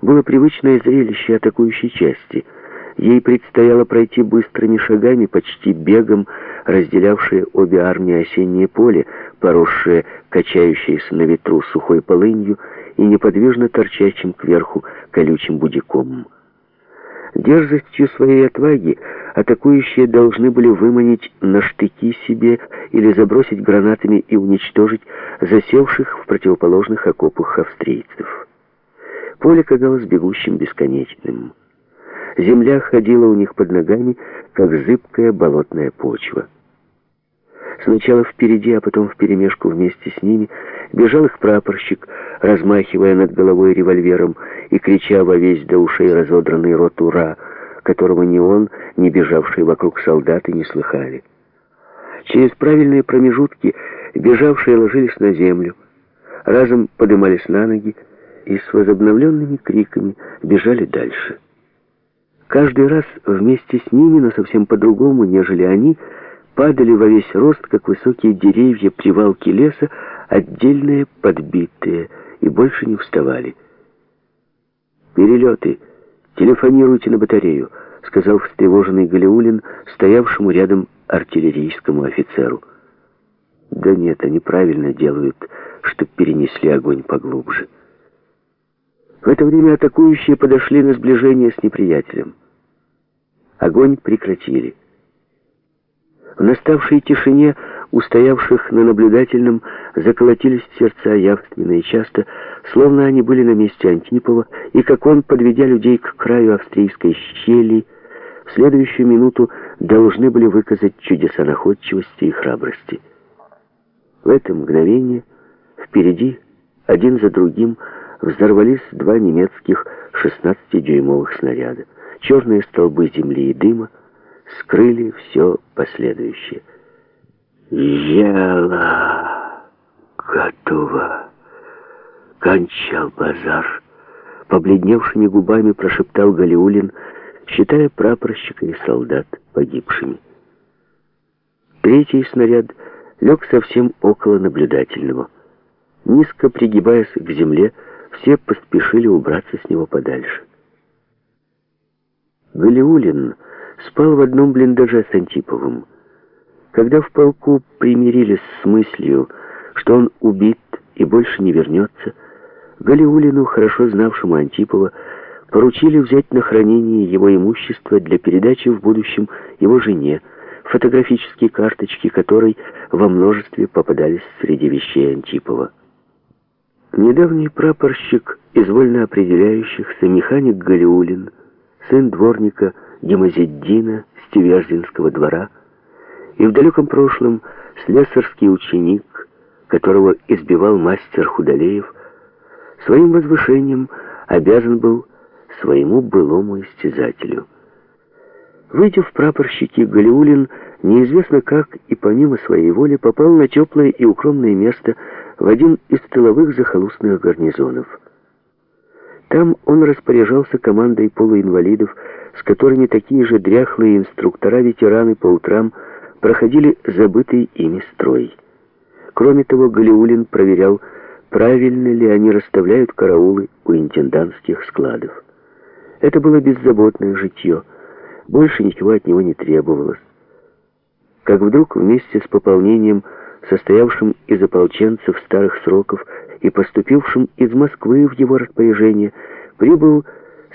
было привычное зрелище атакующей части. Ей предстояло пройти быстрыми шагами, почти бегом, разделявшие обе армии осеннее поле, поросшее, качающееся на ветру сухой полынью и неподвижно торчащим кверху колючим будиком. Дерзостью своей отваги атакующие должны были выманить на штыки себе или забросить гранатами и уничтожить засевших в противоположных окопах австрийцев. Поле казалось бегущим бесконечным. Земля ходила у них под ногами, как зыбкая болотная почва. Сначала впереди, а потом вперемешку вместе с ними бежал их прапорщик, размахивая над головой револьвером и крича во весь до ушей разодранный рот «Ура!», которого ни он, ни бежавшие вокруг солдаты не слыхали. Через правильные промежутки бежавшие ложились на землю, разом подымались на ноги и с возобновленными криками бежали дальше. Каждый раз вместе с ними, но совсем по-другому, нежели они, падали во весь рост, как высокие деревья привалки леса, отдельные, подбитые, и больше не вставали. «Перелеты! Телефонируйте на батарею!» — сказал встревоженный Галиулин, стоявшему рядом артиллерийскому офицеру. «Да нет, они правильно делают, что перенесли огонь поглубже». В это время атакующие подошли на сближение с неприятелем. Огонь прекратили. В наставшей тишине устоявших на наблюдательном заколотились сердца явственно и часто, словно они были на месте Антипова, и как он, подведя людей к краю австрийской щели, в следующую минуту должны были выказать чудеса находчивости и храбрости. В это мгновение впереди, один за другим, взорвались два немецких 16-дюймовых снаряда. Черные столбы земли и дыма скрыли все последующее. «Ела готово!» Кончал базар. Побледневшими губами прошептал Галиулин, считая прапорщика и солдат погибшими. Третий снаряд лег совсем около наблюдательного. Низко пригибаясь к земле, все поспешили убраться с него подальше. Галиулин спал в одном блиндаже с Антиповым. Когда в полку примирились с мыслью, что он убит и больше не вернется, Галиулину, хорошо знавшему Антипова, поручили взять на хранение его имущество для передачи в будущем его жене, фотографические карточки которой во множестве попадались среди вещей Антипова. Недавний прапорщик из вольно определяющихся, механик Галиулин, сын дворника Гемозиддина Стеверзинского двора, и в далеком прошлом слесарский ученик, которого избивал мастер Худалеев, своим возвышением обязан был своему былому истязателю. Выйдя в прапорщики, Галиулин неизвестно как и помимо своей воли попал на теплое и укромное место в один из тыловых захолустных гарнизонов. Там он распоряжался командой полуинвалидов, с которыми такие же дряхлые инструктора-ветераны по утрам проходили забытый ими строй. Кроме того, Галиулин проверял, правильно ли они расставляют караулы у интендантских складов. Это было беззаботное житье, больше ничего от него не требовалось. Как вдруг вместе с пополнением состоявшим из ополченцев старых сроков и поступившим из Москвы в его распоряжение, прибыл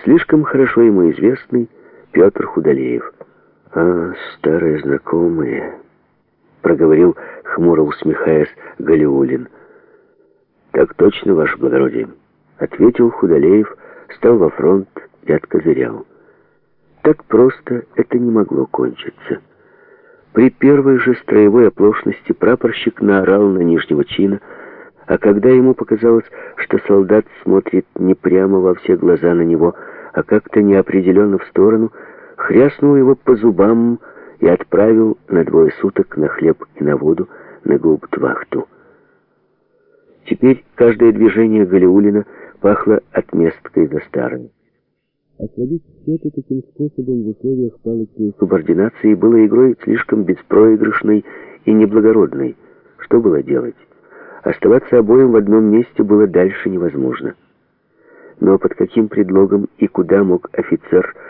слишком хорошо ему известный Петр Худалеев. «А, старые знакомые», — проговорил, хмуро усмехаясь, Галиулин. «Так точно, ваше благородие», — ответил Худалеев, стал во фронт и откозырял. Так просто это не могло кончиться. При первой же строевой оплошности прапорщик наорал на нижнего чина, а когда ему показалось, что солдат смотрит не прямо во все глаза на него, а как-то неопределенно в сторону, хряснул его по зубам и отправил на двое суток на хлеб и на воду на гауптвахту. Теперь каждое движение Галиулина пахло отместкой за старым. Освободить счеты таким способом в условиях палочной субординации было игрой слишком беспроигрышной и неблагородной. Что было делать? Оставаться обоим в одном месте было дальше невозможно. Но под каким предлогом и куда мог офицер